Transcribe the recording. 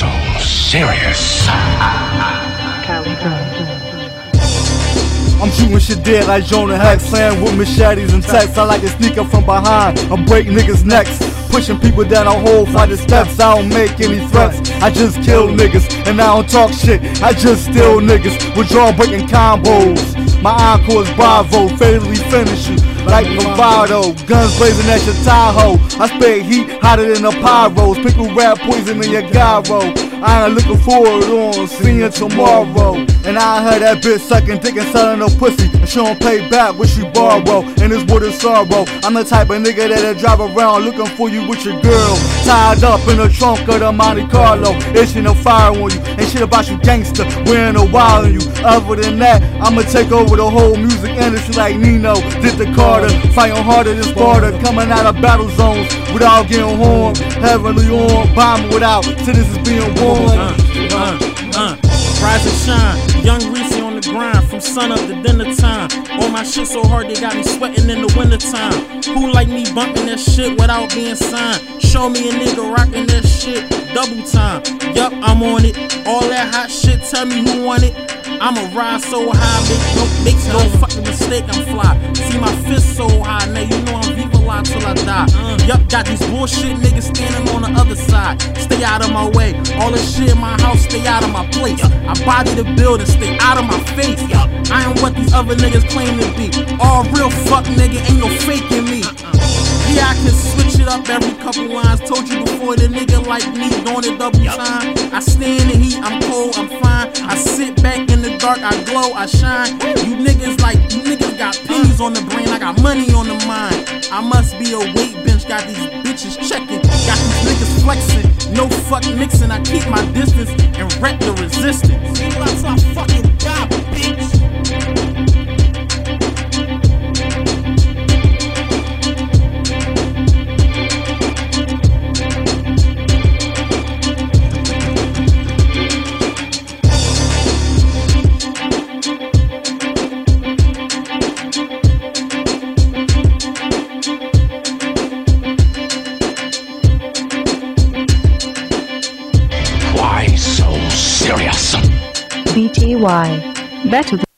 so serious? I'm shooting shit dead like Jonah Hex, playing with machetes and texts. I like to sneak up from behind I break niggas' necks. Pushing people down a whole flight of steps. I don't make any threats. I just kill niggas and I don't talk shit. I just steal niggas with jaw breaking combos. My encore is Bravo, fatally finish like bravado. Guns blazing at your Tahoe. I spit heat hotter than a pyros. Pickle rap poison in your gyro. I ain't looking forward on seeing tomorrow. And I heard that bitch sucking dick and selling no pussy. And she don't pay back what she borrow. And it's with a sorrow. I'm the type of nigga that'll drive around looking for you with your girl. Tied up in the trunk of the Monte Carlo. Itching a fire on you. And shit about you gangster. Wearing a wild on you. Other than that, I'ma take over the whole music industry like Nino. Did the Carter. Fighting harder than Sparta. Coming out of battle zones without getting horned. Heavenly on. Bombing without. Till this is being warned. Uh, uh, uh. Rise and shine, young Reese on the grind from sun up to dinner time. All my shit so hard they got me sweating in the wintertime. Who like me bumping that shit without being signed? Show me a nigga rocking that shit double time. Yup, I'm on it. All that hot shit, tell me who want it. I'ma ride so high, make no, make no fucking mistake, I'm fly. See my fist so high, now you know I'm viva la till I die. Yup, got these bullshit niggas standing on the other side. Stay out of my way. All this shit in my house, stay out of my place. I body the building, stay out of my face. I ain't what these other niggas claim to be. All real fuck nigga, ain't no faking me. Yeah, I can switch it up every couple lines. Told you before, the nigga like me doing it double time. I stay in the heat, I'm cold, I'm fine. I sit back in the dark, I glow, I shine. You niggas like, you niggas got pennies on the brain, I got money on the mind. I must be a weight bench, got these bitches checking, got these niggas flexing. No fuck mixing, I keep my distance and wreck the resistance. Fucking job, BTY. Better